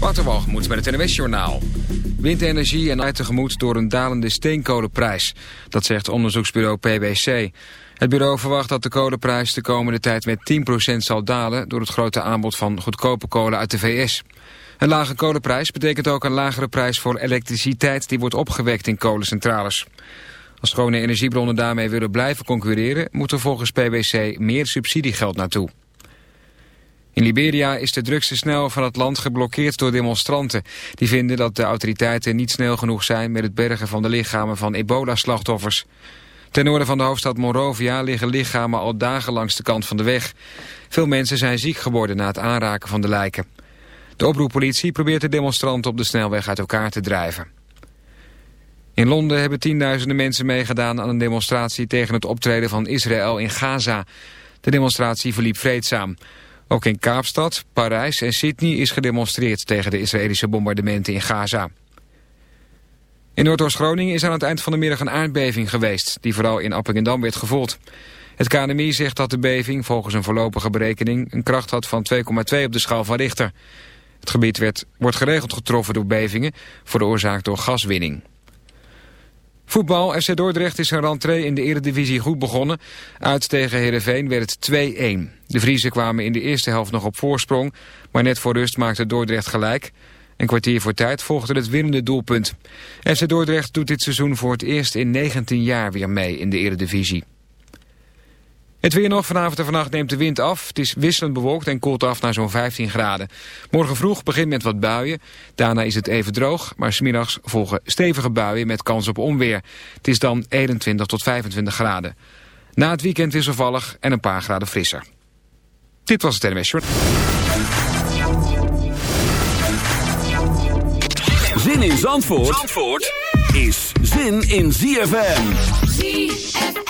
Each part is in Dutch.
Waterwalgemoed met het NWS-journaal. Windenergie en uit tegemoet door een dalende steenkolenprijs. Dat zegt onderzoeksbureau PwC. Het bureau verwacht dat de kolenprijs de komende tijd met 10% zal dalen... door het grote aanbod van goedkope kolen uit de VS. Een lage kolenprijs betekent ook een lagere prijs voor elektriciteit... die wordt opgewekt in kolencentrales. Als schone energiebronnen daarmee willen blijven concurreren... moet er volgens PwC meer subsidiegeld naartoe. In Liberia is de drukste snel van het land geblokkeerd door demonstranten. Die vinden dat de autoriteiten niet snel genoeg zijn met het bergen van de lichamen van ebola-slachtoffers. Ten noorden van de hoofdstad Monrovia liggen lichamen al dagen langs de kant van de weg. Veel mensen zijn ziek geworden na het aanraken van de lijken. De oproeppolitie probeert de demonstranten op de snelweg uit elkaar te drijven. In Londen hebben tienduizenden mensen meegedaan aan een demonstratie tegen het optreden van Israël in Gaza. De demonstratie verliep vreedzaam. Ook in Kaapstad, Parijs en Sydney is gedemonstreerd tegen de Israëlische bombardementen in Gaza. In Noordoost-Groningen is aan het eind van de middag een aardbeving geweest, die vooral in Appingedam werd gevoeld. Het KNMI zegt dat de beving volgens een voorlopige berekening een kracht had van 2,2 op de schaal van Richter. Het gebied werd, wordt geregeld getroffen door bevingen, veroorzaakt door gaswinning. Voetbal, FC Dordrecht is zijn rentree in de eredivisie goed begonnen. Uit tegen Heerenveen werd het 2-1. De Vriezen kwamen in de eerste helft nog op voorsprong, maar net voor rust maakte Dordrecht gelijk. Een kwartier voor tijd volgde het winnende doelpunt. FC Dordrecht doet dit seizoen voor het eerst in 19 jaar weer mee in de eredivisie. Het weer nog. Vanavond en vannacht neemt de wind af. Het is wisselend bewolkt en koelt af naar zo'n 15 graden. Morgen vroeg begint met wat buien. Daarna is het even droog, maar smiddags volgen stevige buien met kans op onweer. Het is dan 21 tot 25 graden. Na het weekend wisselvallig en een paar graden frisser. Dit was het NMS Short. Zin in Zandvoort, Zandvoort is zin in ZFM. ZFM.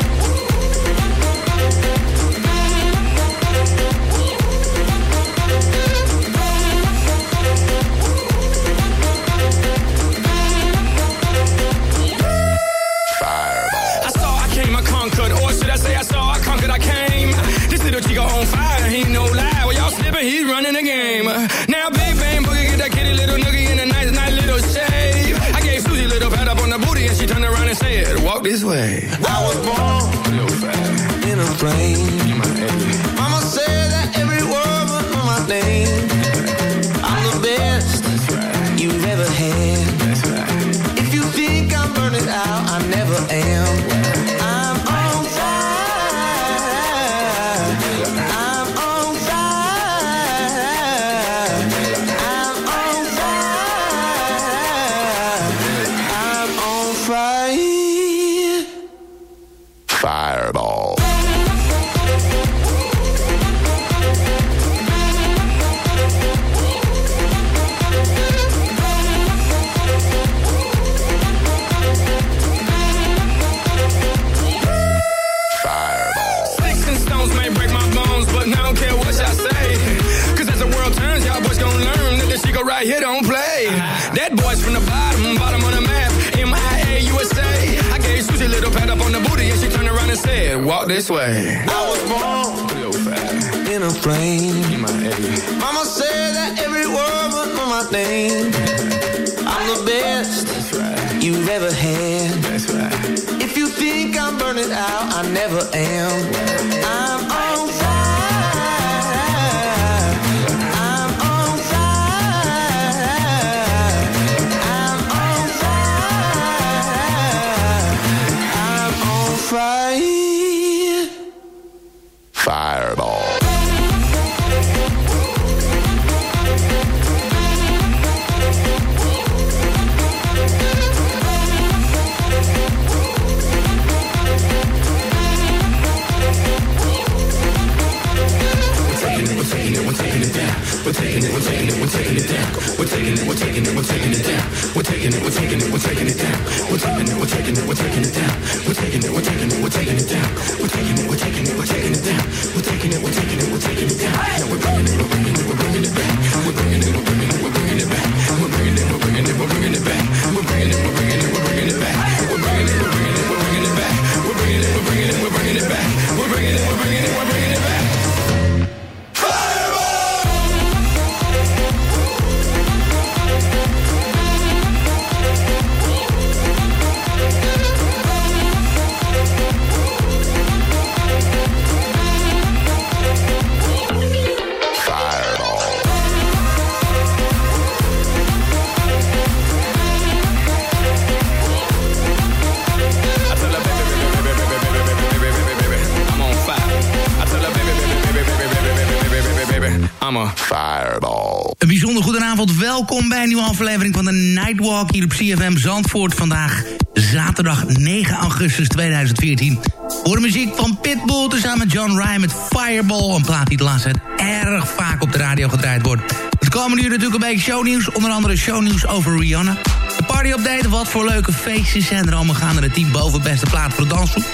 Welkom bij een nieuwe aflevering van de Nightwalk hier op CFM Zandvoort. Vandaag zaterdag 9 augustus 2014. Voor de muziek van Pitbull tezamen met John Ryan met Fireball. Een plaat die de laatste tijd erg vaak op de radio gedraaid wordt. Het komen nu natuurlijk een beetje shownieuws. Onder andere shownieuws over Rihanna. De party update, wat voor leuke feestjes zijn er allemaal gaande. De team boven beste plaat voor de dansgroep.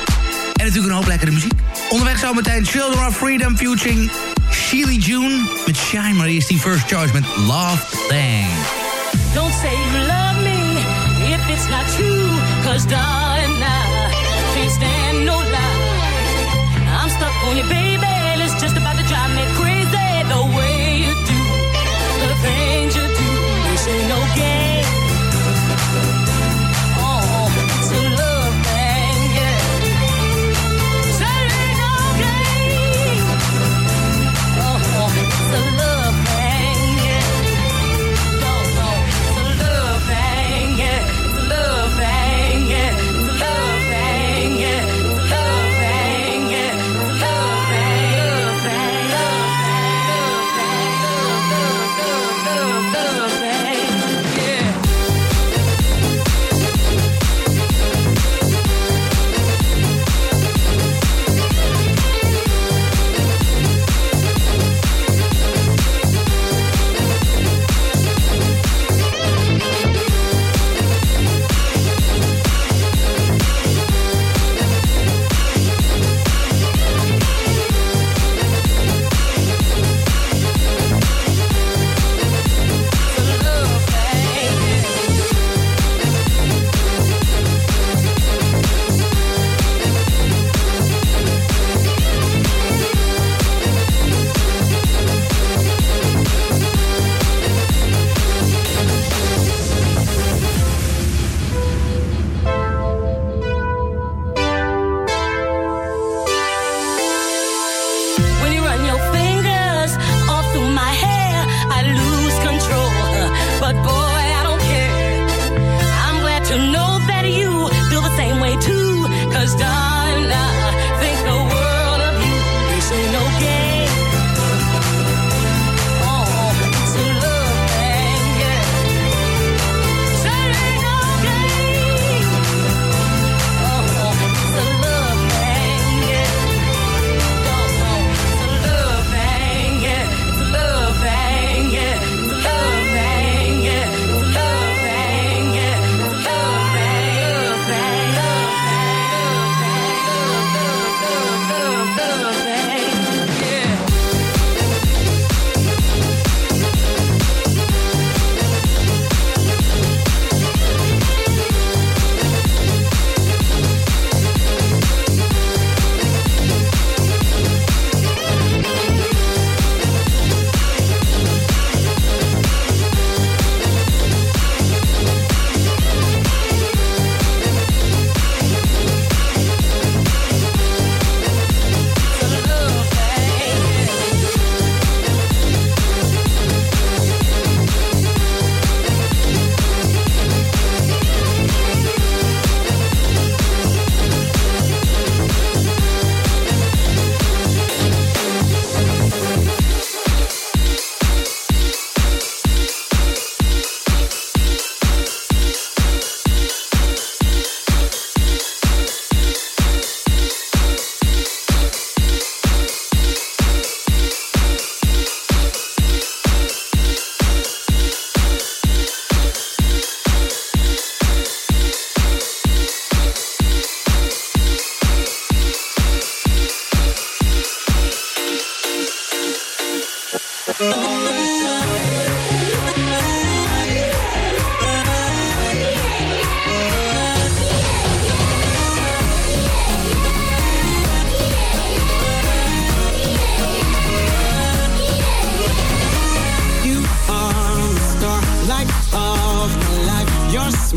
En natuurlijk een hoop lekkere muziek. Onderweg zometeen Children of Freedom featuring Sheely June met Shine, maar die first choice met Love Thing. Don't say you love me if it's not true, cause darling, I can't stand no lie. I'm stuck on you, baby,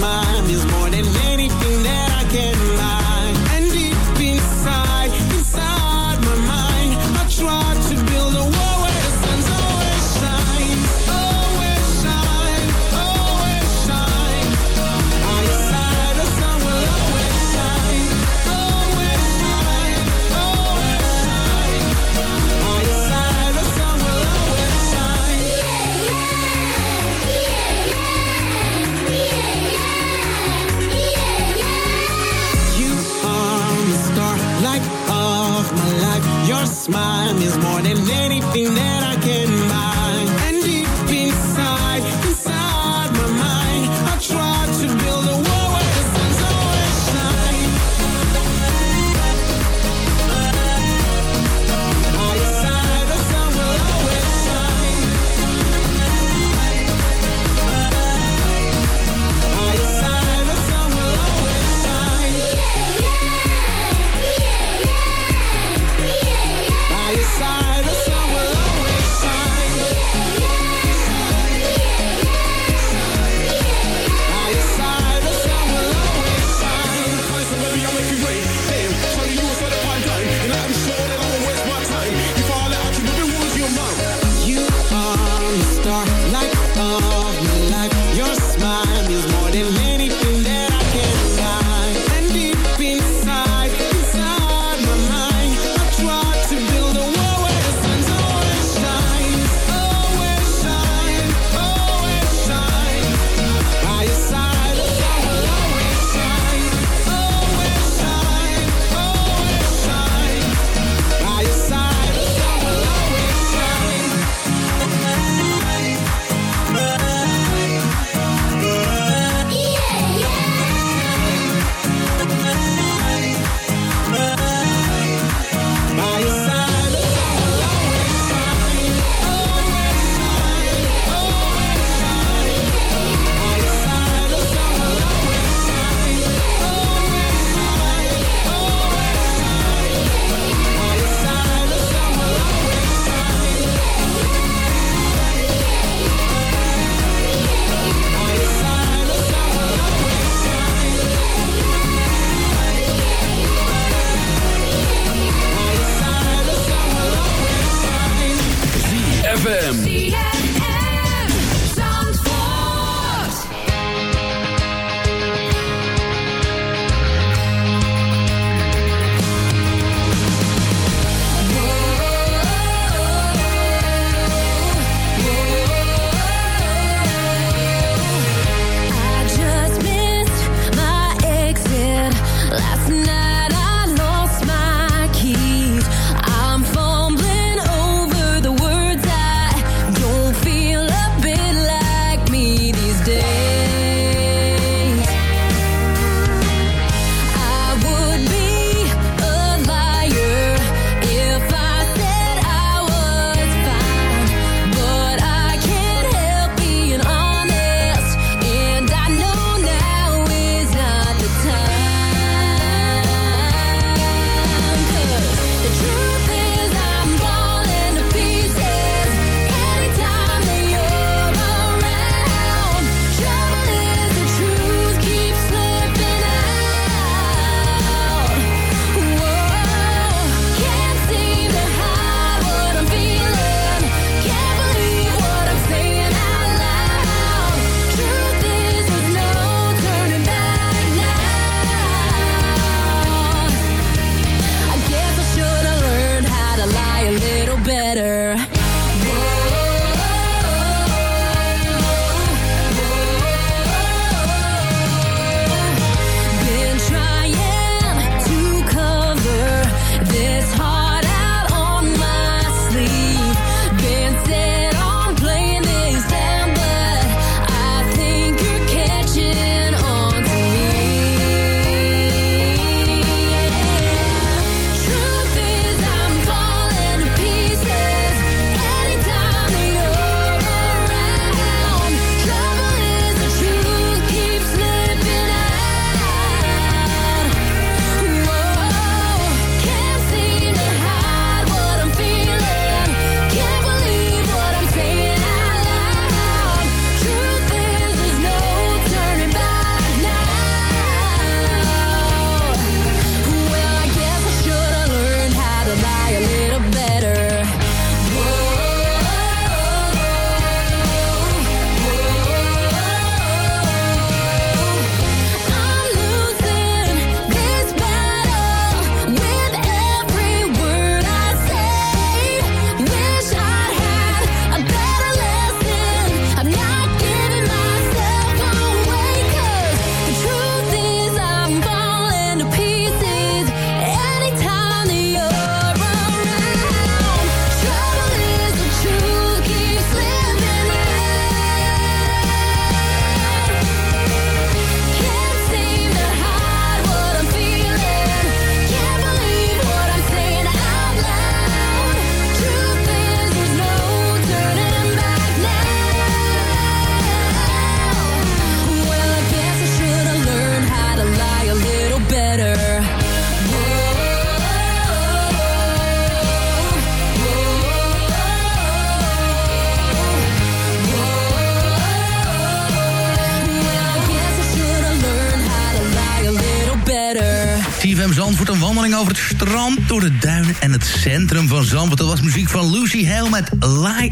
smile is more than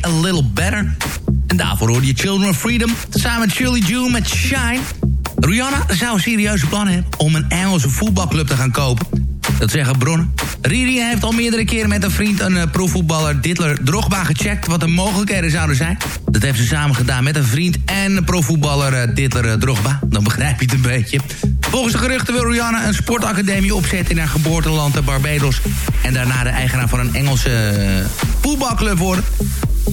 A Little Better. En daarvoor hoorde je Children of Freedom. Samen met Shirley June met Shine. Rihanna zou serieuze plannen hebben om een Engelse voetbalclub te gaan kopen. Dat zeggen bronnen. Riri heeft al meerdere keren met een vriend een uh, profvoetballer Dittler Drogba gecheckt wat de mogelijkheden zouden zijn. Dat heeft ze samen gedaan met een vriend en profvoetballer uh, Dittler uh, Drogba. Dan begrijp je het een beetje. Volgens de geruchten wil Rihanna een sportacademie opzetten in haar geboorteland Barbados. En daarna de eigenaar van een Engelse voetbalclub worden.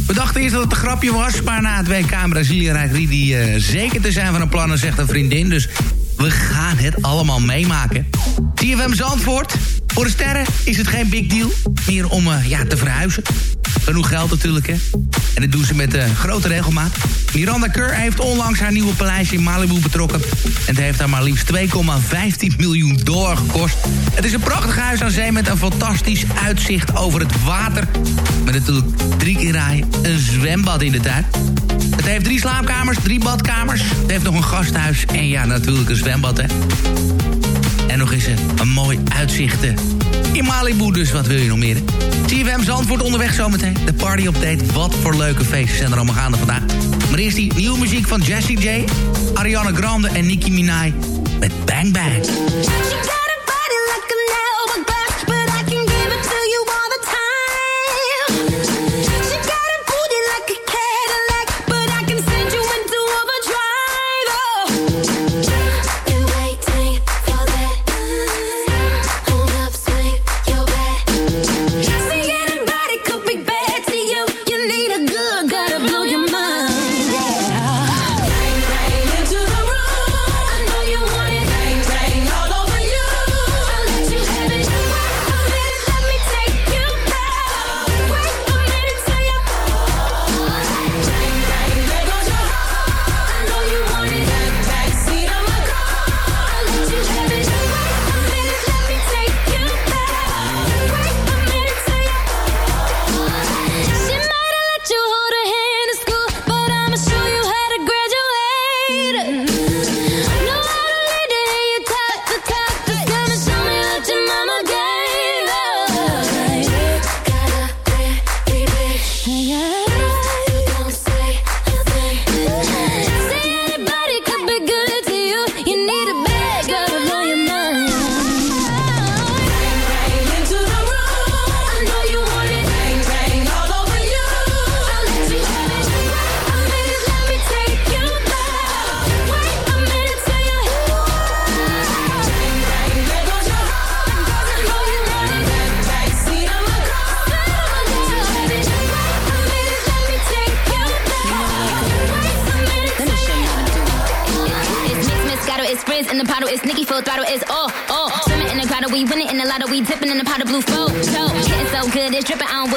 We dachten eerst dat het een grapje was, maar na het WK in Brazilië rijdt Ridi zeker te zijn van een plannen, zegt een vriendin. Dus we gaan het allemaal meemaken. TFM Zandvoort. Voor de sterren is het geen big deal. Meer om uh, ja, te verhuizen. Genoeg geld natuurlijk, hè. En dat doen ze met uh, grote regelmaat. Miranda Kerr heeft onlangs haar nieuwe paleis in Malibu betrokken. En het heeft haar maar liefst 2,15 miljoen dollar gekost. Het is een prachtig huis aan zee met een fantastisch uitzicht over het water. Met natuurlijk drie keer rijden, een zwembad in de tuin. Het heeft drie slaapkamers, drie badkamers. Het heeft nog een gasthuis en ja, natuurlijk een zwembad, hè. En nog eens een, een mooi uitzicht in Malibu, dus wat wil je nog meer? CFM Zandvoort onderweg zometeen. De party update. Wat voor leuke feestjes zijn er allemaal gaande vandaag. Maar eerst die nieuwe muziek van Jessie J, Ariana Grande en Nicki Minaj met Bang Bang.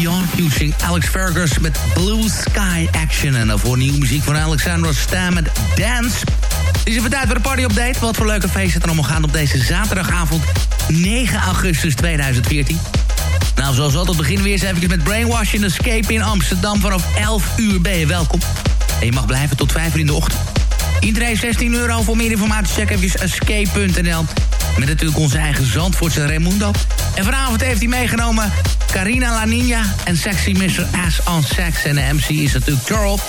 Beyond, using Alex Fergus met Blue Sky Action. En daarvoor nieuwe muziek van Alexander Stam met Dance. Het is even tijd voor de party-update. Wat voor leuke feesten er allemaal gaan op deze zaterdagavond 9 augustus 2014. Nou, zoals altijd beginnen we eerst even met Brainwash in Escape in Amsterdam. Vanaf 11 uur ben je welkom. En je mag blijven tot 5 uur in de ochtend. Iedereen 16 euro. Voor meer informatie check even escape.nl. Met natuurlijk onze eigen Zandvoortse Raimundo. En vanavond heeft hij meegenomen Carina La Nina en Sexy Mr. Ass on Sex. En de MC is natuurlijk Charles.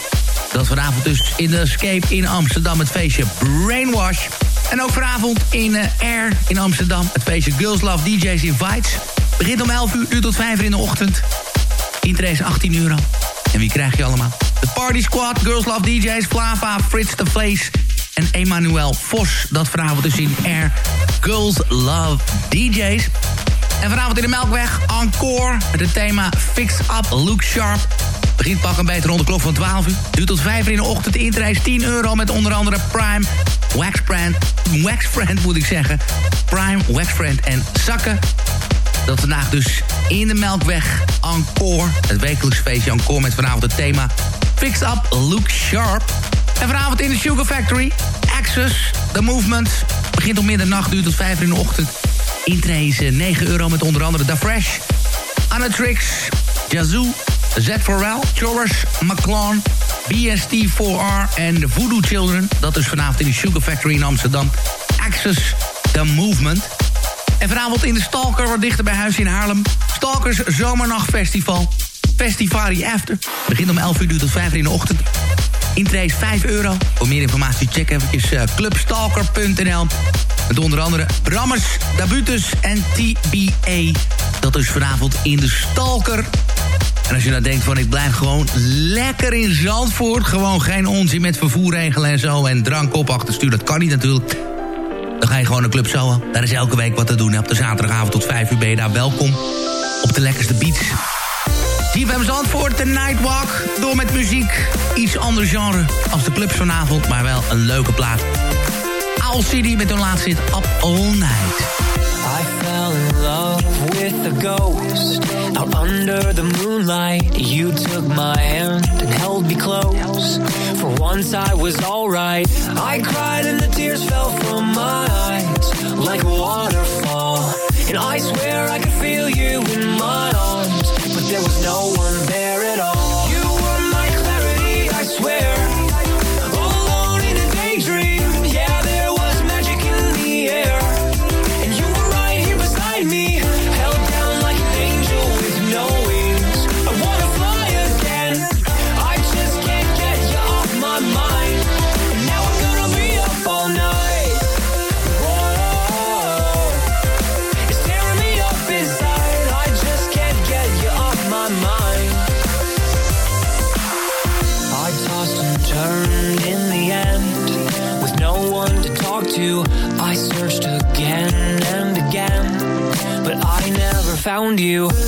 Dat vanavond dus in de Escape in Amsterdam het feestje Brainwash. En ook vanavond in eh, Air in Amsterdam het feestje Girls Love DJs Invites. Begint om 11 uur, uur tot 5 uur in de ochtend. Intree is 18 euro. En wie krijg je allemaal? De Party Squad, Girls Love DJs, Flava, Fritz the Vlees en Emmanuel Vos. Dat vanavond dus in Air Girls Love DJs. En vanavond in de Melkweg, Encore, met het thema Fix Up, Look Sharp. Begint pak een beter rond de klok van 12 uur. Duurt tot 5 uur in de ochtend. Inreis 10 euro met onder andere Prime, Waxbrand, Waxfriend moet ik zeggen. Prime, Waxfriend en Zakken. Dat vandaag dus in de Melkweg Encore. Het wekelijks feestje Encore met vanavond het thema Fix Up, Look Sharp. En vanavond in de Sugar Factory, Access, The Movement. Begint om middernacht, duurt tot 5 uur in de ochtend. Intree is eh, 9 euro met onder andere Da Fresh, Anatrix, Yazoo, Z Forel, Chorus, McClone, BST4R en Voodoo Children. Dat is vanavond in de Sugar Factory in Amsterdam. Access, The Movement. En vanavond in de Stalker, wat dichter bij huis in Haarlem. Stalkers Zomernachtfestival. Festivari After. Begint om 11 uur, tot 5 uur in de ochtend. Intree is 5 euro. Voor meer informatie check eventjes uh, clubstalker.nl. Met onder andere Brammers, Dabutus en TBA. Dat is vanavond in de Stalker. En als je nou denkt van ik blijf gewoon lekker in Zandvoort... gewoon geen onzin met vervoerregelen en zo... en drank op achterstuur, dat kan niet natuurlijk... Dan ga je gewoon naar Club Soa. Daar is elke week wat te doen. En op de zaterdagavond tot 5 uur ben je daar welkom. Op de lekkerste beats. CFM Zandvoort, de Nightwalk. Door met muziek. Iets ander genre als de clubs vanavond. Maar wel een leuke plaat. Owl City met hun laatste hit Up All Night. I fell in love with a ghost out under the moonlight. You took my hand and held me close. For once I was alright. I cried and the tears fell from my eyes like a waterfall. And I swear I could feel you in my arms, but there was no one there never found you.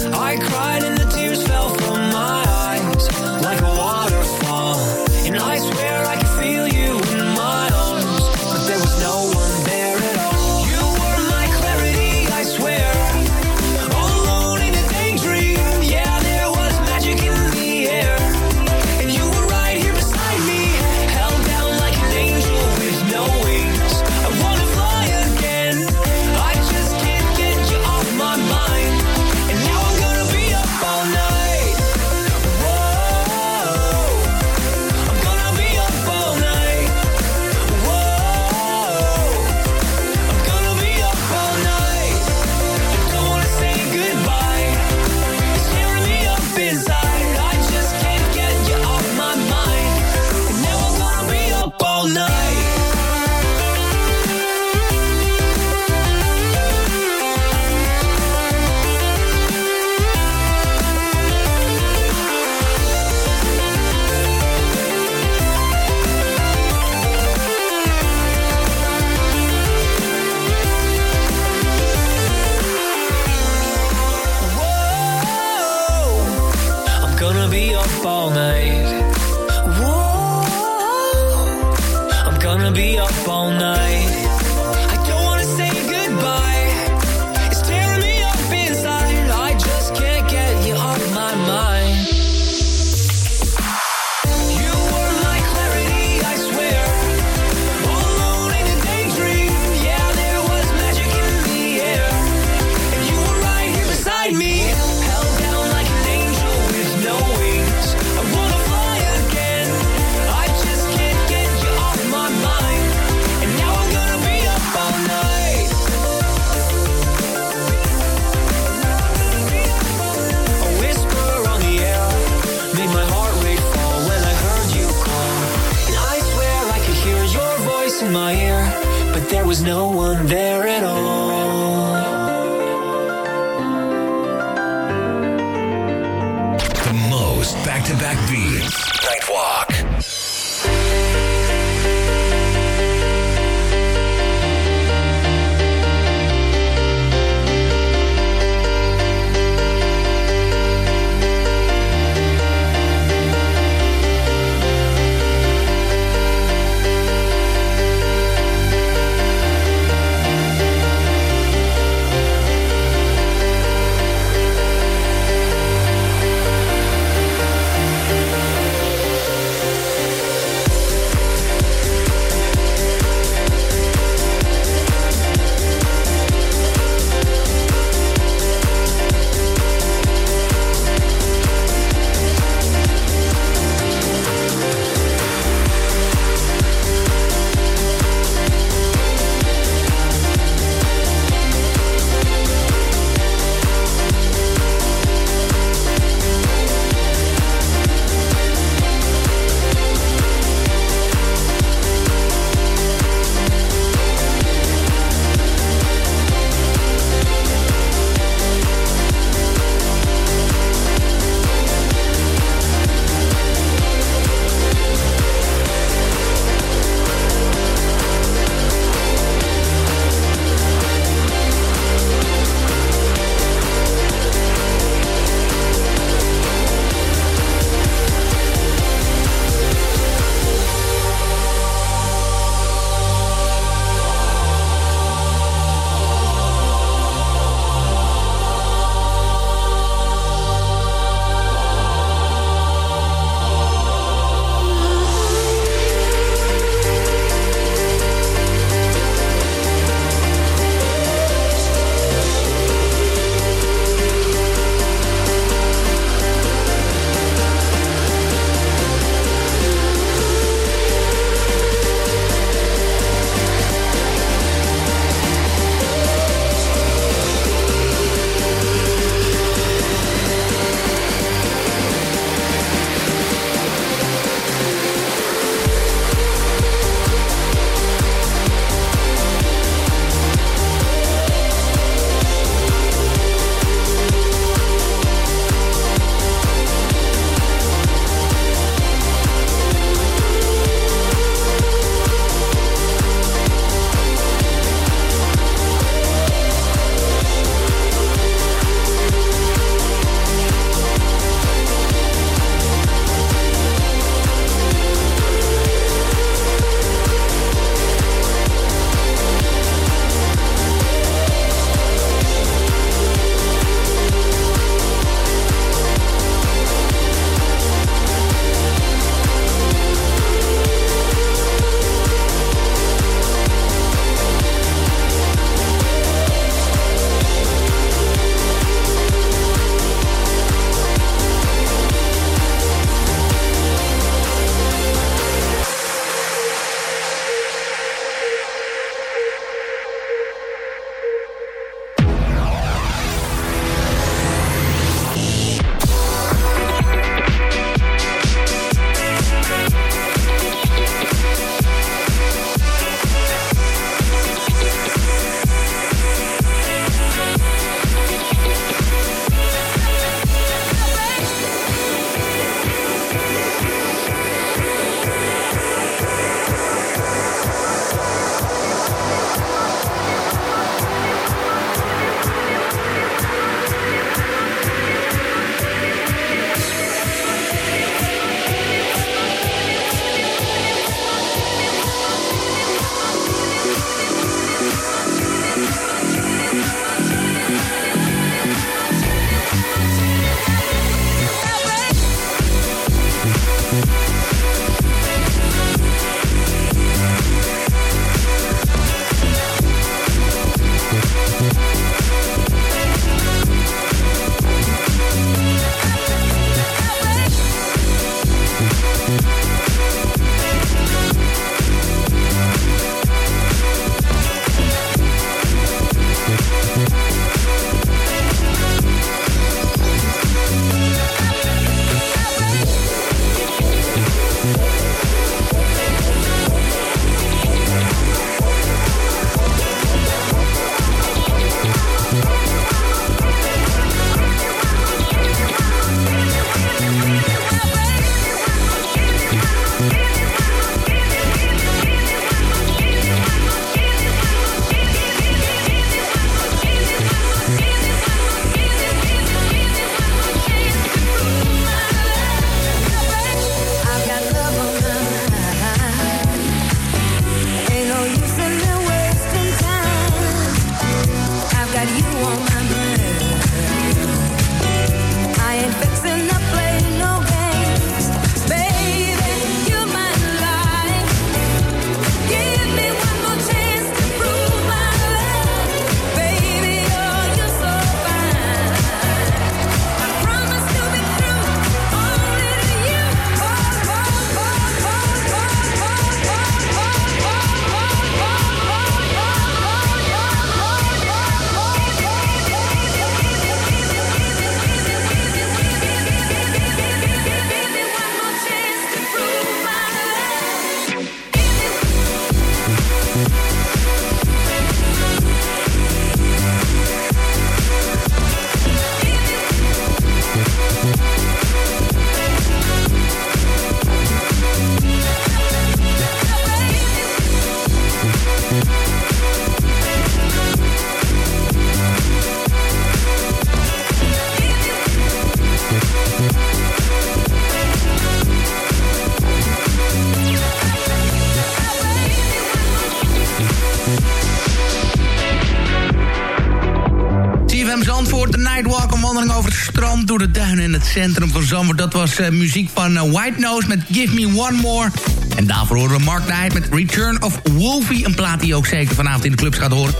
Centrum van Zandvoort. Dat was uh, muziek van uh, White Nose met Give Me One More. En daarvoor horen we Mark Knight met Return of Wolfie. Een plaat die je ook zeker vanavond in de clubs gaat horen.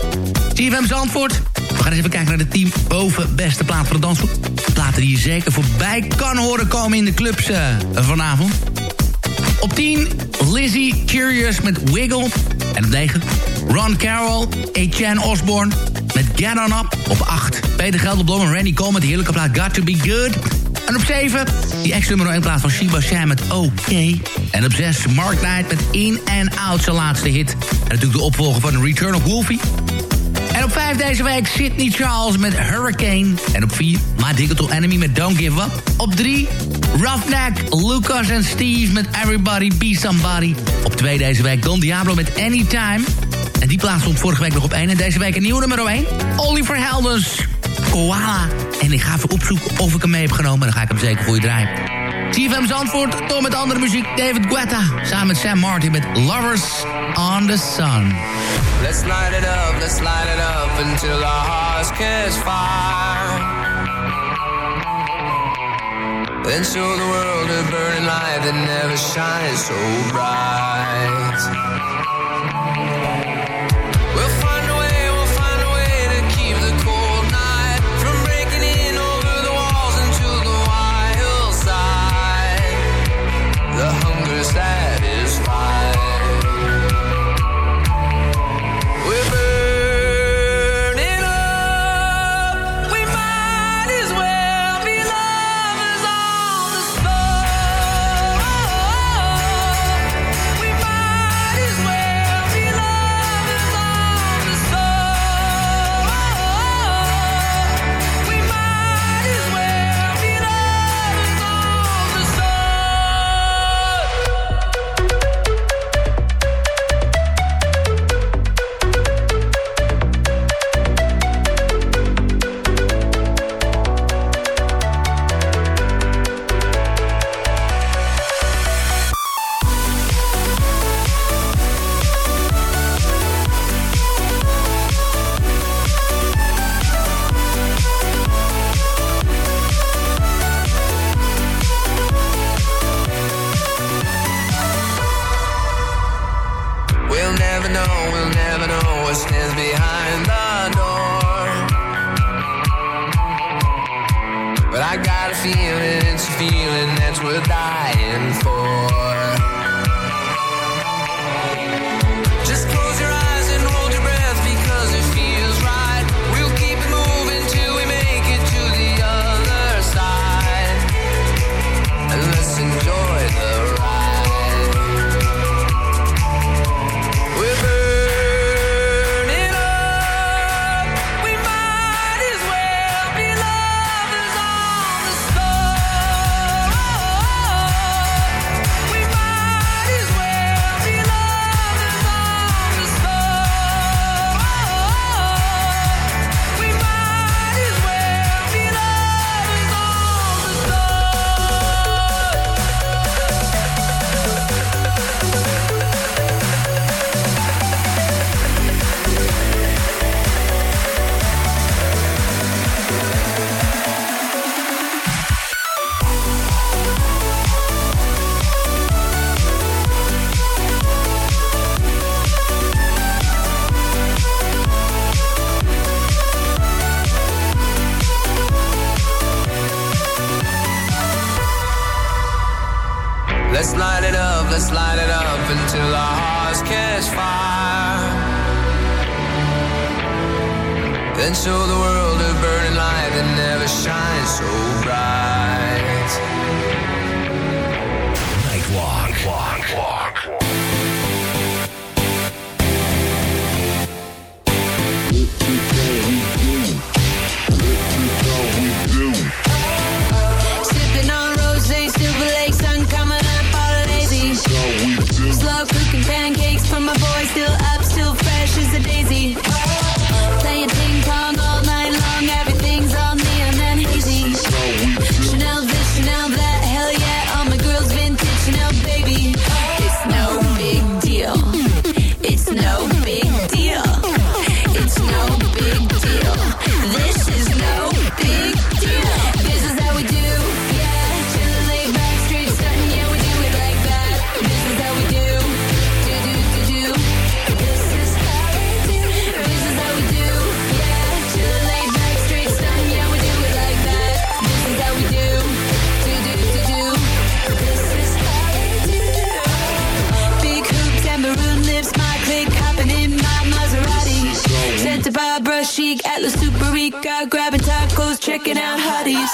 CFM Zandvoort. We gaan eens even kijken naar de team boven beste plaat voor de dansgroep. Platen die je zeker voorbij kan horen komen in de clubs uh, vanavond. Op 10, Lizzie Curious met Wiggle. En op 9, Ron Carroll, Etienne Osborne met Get On Up. Op 8, Peter Gelderblom en Randy Cole met de heerlijke plaat Got To Be Good. En op 7, die ex-nummer 1 plaat van Shiba Sham met OK. En op 6, Mark Knight met In and Out, zijn laatste hit. En natuurlijk de opvolger van Return of Wolfie. En op 5 deze week Sydney Charles met Hurricane. En op 4 My Digital Enemy met Don't Give Up. Op 3 Roughneck, Lucas en Steve met Everybody Be Somebody. Op 2 deze week Don Diablo met Anytime. En die plaats stond vorige week nog op 1. En deze week een nieuw nummer 1. Oliver Heldens, Koala. En ik ga even opzoeken of ik hem mee heb genomen. Dan ga ik hem zeker voor je draaien. CFM Zandvoort, door met andere muziek. David Guetta, samen met Sam Martin met Lovers on the Sun. Let's light it up, let's light it up until our hearts catch fire. Then show the world a burning light that never shines so bright. Then show the world a burning light that never shines so bright. Nightwalk. Walk. Walk. checking out hotties.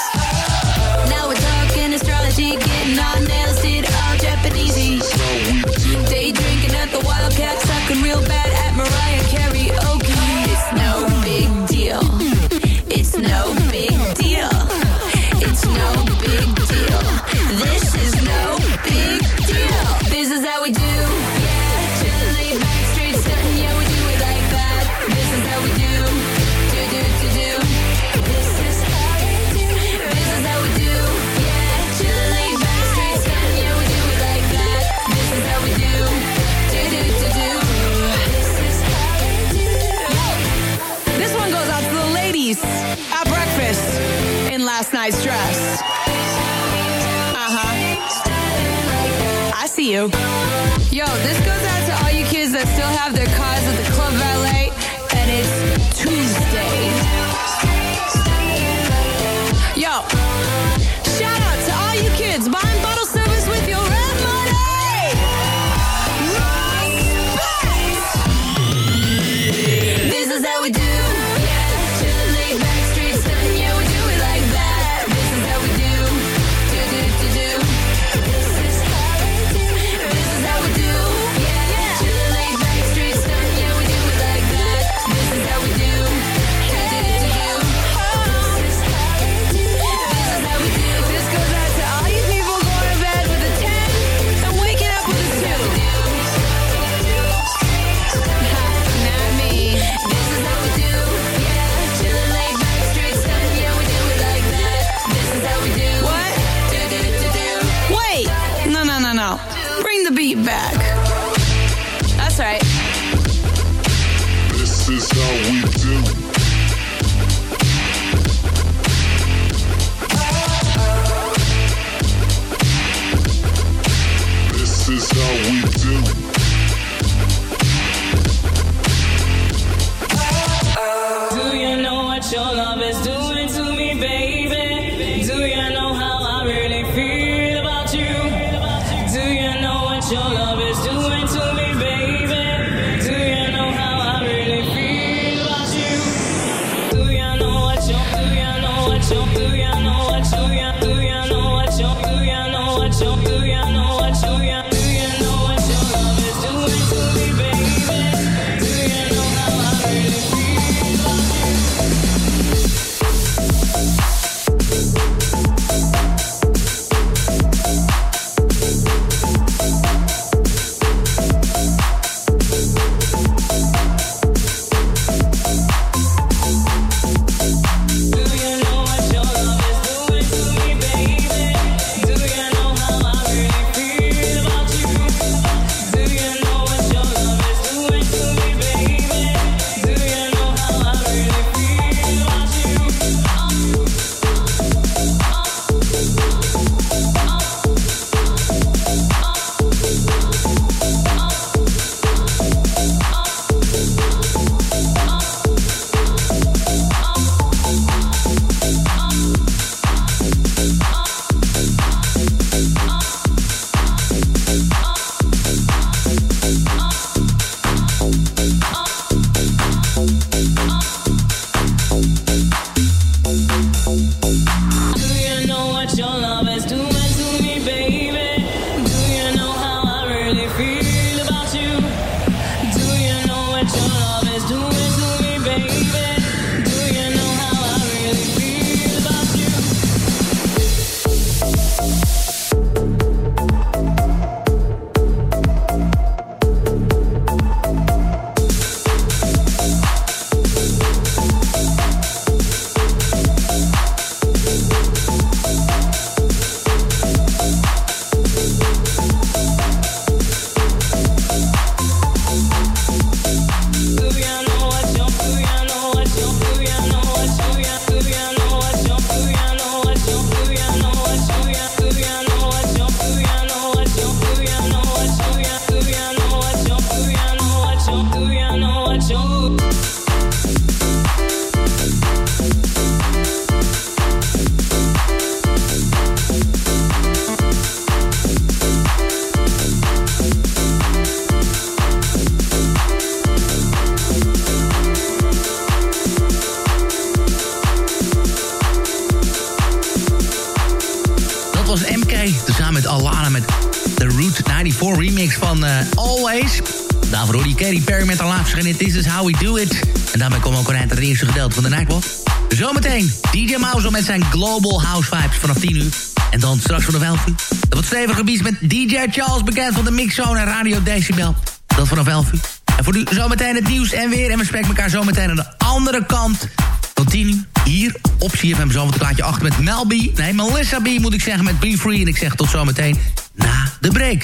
This Is How We Do It. En daarmee komen we ook aan het eerste gedeelte van de Nightwalk. Zometeen DJ Mouse met zijn Global House Vibes vanaf 10 uur. En dan straks vanaf 11 uur. Dat wat stevige bies met DJ Charles, bekend van de Mixzone en Radio Decibel. Dat vanaf 11 uur. En voor nu zometeen het nieuws en weer. En we spreken elkaar zometeen aan de andere kant van 10 uur. Hier op CFM zo het plaatje achter met Mel B. Nee, Melissa B moet ik zeggen met Be Free. En ik zeg tot zometeen na de break.